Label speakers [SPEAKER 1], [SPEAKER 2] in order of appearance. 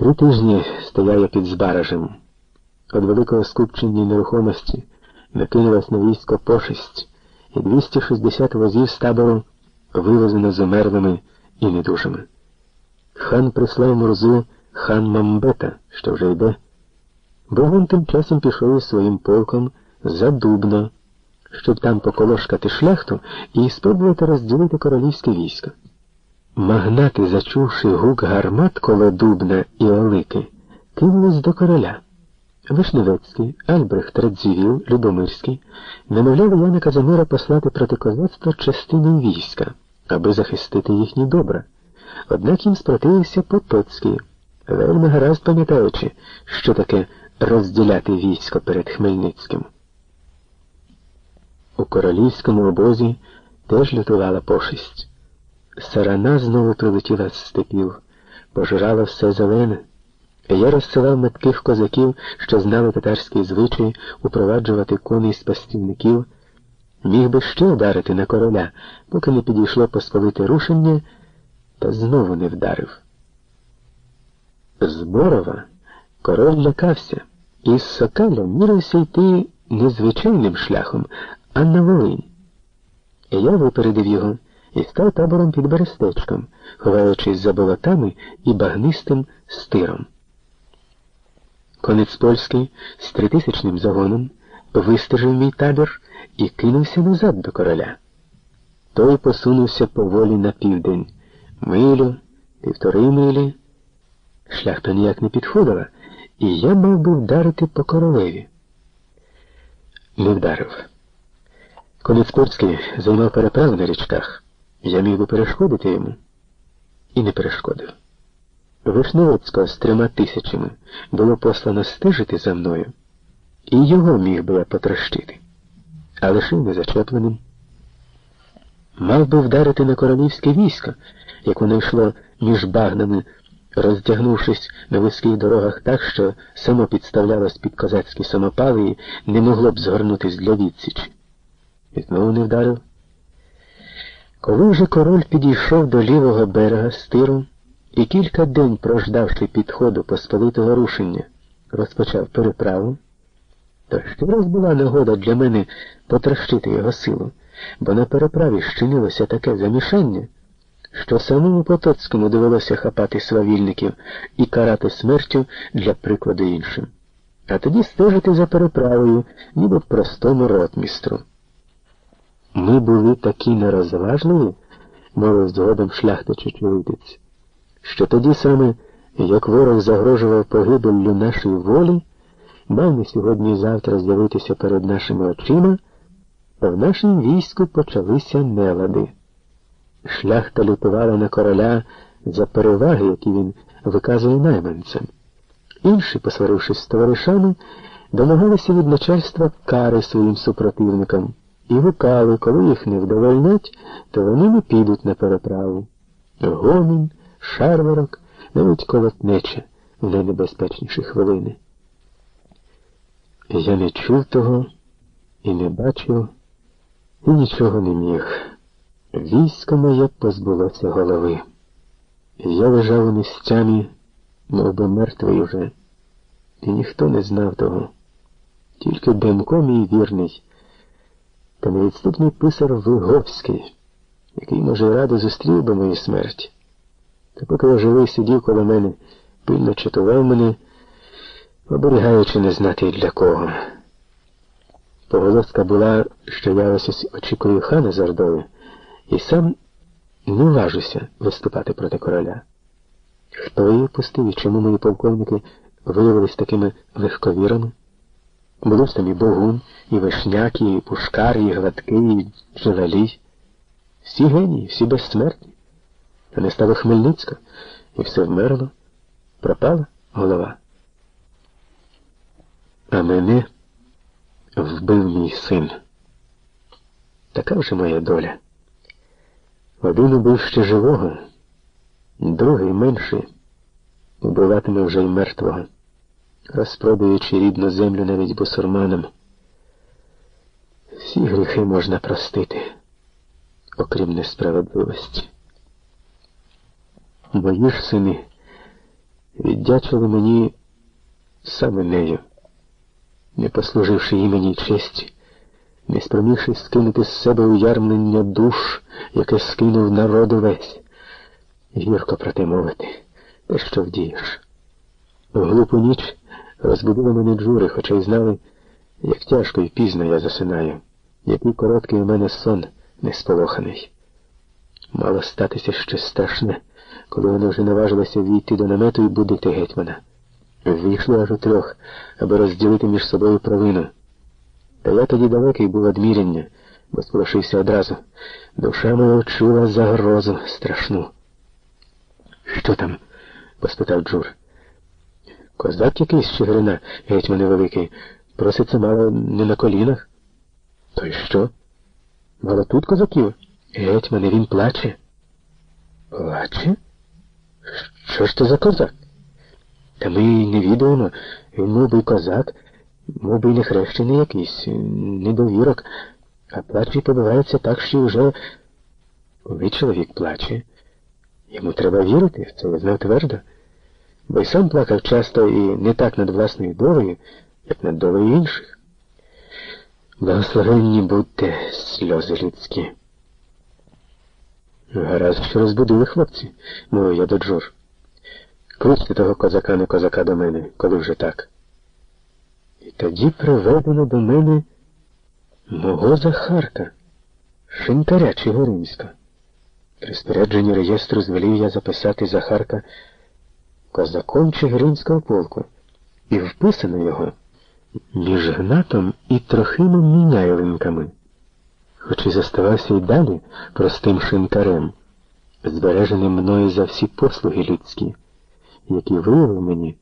[SPEAKER 1] Три тижні стояв під Збаражем. Від великого скупчення нерухомості накинулась на військо пошесть, і 260 возів з табору вивезено умерлими і недужими. Хан прислав Мурзу хан Мамбета, що вже йде. Богун тим часом пішов із своїм полком за Дубно, щоб там поколошкати шляхту і спробувати розділити королівське військо. Магнати, зачувши гук гармат коло Дубна і Олики, кинулись до короля. Вишневецький, Альбрехт Радзівіл, Любомирський намовляли Яна Казимира послати проти козацтва частину війська, аби захистити їхні добра. Однак їм спротивився Потоцький, вельми гаразд пам'ятаючи, що таке розділяти військо перед Хмельницьким. У королівському обозі теж лютувала пошесть. Сарана знову прилетіла з степів, пожирала все зелене. Я розсилав метких козаків, що знали татарський звичай упроваджувати коней з пастівників, міг би ще ударити на короля, поки не підійшло посполите рушення, та знову не вдарив. З Борова король лякався, і з Сокаля мірився йти не звичайним шляхом, а на Волинь. Я випередив його і став табором під берестечком, ховаючись за болотами і багнистим стиром. Конець польський з тритисячним загоном вистежив мій табір і кинувся назад до короля. Той посунувся поволі на південь, милю, півтори милі. Шляхта ніяк не підходила, і я мав би вдарити по королеві. Не вдарив. Конець польський займав переправи на річках. Я міг би перешкодити йому і не перешкодив. Вишневецького з трьома тисячами було послано стежити за мною, і його міг би потрощити, а лишив незачепленим. Мав би вдарити на королівське військо, як воно йшло між багнами, роздягнувшись на вузьких дорогах так, що само підставлялось під козацькі самопали і не могло б згорнутись для відсічі. І знову не вдарив. Коли вже король підійшов до лівого берега стиру і кілька день, прождавши підходу посполитого рушення, розпочав переправу, то ще раз була нагода для мене потрощити його силу, бо на переправі щинилося таке замішання, що самому Потоцькому довелося хапати свавільників і карати смертю для прикладу іншим, а тоді стежити за переправою, ніби простому ротмістру. Ми були такі нерозважливі, мовив згодом шляхта чечевитець, що тоді саме, як ворог загрожував погибеллю нашої волі, мав не сьогодні і завтра з'явитися перед нашими очима, в нашому війську почалися нелади. Шляхта лютувала на короля за переваги, які він виказує найманцям. Інші, посварившись з товаришами, домагалися від начальства кари своїм супротивникам і гукали, коли їх не вдовольнять, то вони не підуть на переправу. Гомін, шарварок, навіть колотнеча в найнебезпечніші хвилини. Я не чув того і не бачив, і нічого не міг. Військо моє позбулося голови. Я лежав у місцями, мов би мертвий уже, і ніхто не знав того. Тільки Демко мій вірний та невідступний писар Виговський, який, може, радо зустрів би мою смерть. Та поки я живий сидів коло мене, пильно чатував мене, оберігаючи не знати для кого. Поголоска була, що я ось очікую хана з Ордови, і сам не важуся виступати проти короля. Хто її пустив і чому мої полковники виявились такими легковірами? Було там і Богун, і Вишняк, і Пушкар, і Гладкий, і Джевелій. Всі генії, всі безсмертні. А не стало Хмельницька, і все вмерло, пропала голова. А мене вбив мій син. Така вже моя доля. Один убив ще живого, другий менший, убиватиме вже й мертвого розпродаючи рідну землю навіть бусурманам. Всі гріхи можна простити, окрім несправедливості. Мої ж сини віддячили мені саме нею, не послуживши імені честі, не спромігши скинути з себе уярмлення душ, яке скинув народ увесь. Гірко про те мовити, що вдієш. В глупу ніч розбудили мене джури, хоча й знали, як тяжко і пізно я засинаю, який короткий у мене сон несполоханий. Мало статися щось страшне, коли вони вже наважилися війти до намету і будити гетьмана. Вийшли аж у трьох, аби розділити між собою провину. Та я тоді далекий був одміряння, бо сполошився одразу. Душа моя чула загрозу страшну. Що там? поспитав Джур. Козак якийсь Чигирина, гетьмане великий, проситься мало не на колінах. То й що? Мало тут козаків? Гетьмане, він плаче. Плаче? Що ж то за козак? Та ми й не відаємо. Він мов би козак, мов би не хрещений якийсь, недовірок, а плач і побивається так, що вже коли чоловік плаче. Йому треба вірити, в це я знав твердо. Бо й сам плакав часто і не так над власною долею, як над долею інших. Благословенні будьте сльози людські. Гаразд, що розбудили хлопці, мовив я до Джур. Кличте того козака не козака до мене, коли вже так. І тоді приведено до мене мого Захарка, шинкаря Чигиринська. При спорядженні реєстру звелів я записати Захарка козаком Чигиринського полку, і вписано його між Гнатом і Трохимом Міняйлинками, хоч і заставався й далі простим шинкарем, збереженим мною за всі послуги людські, які виявив мені.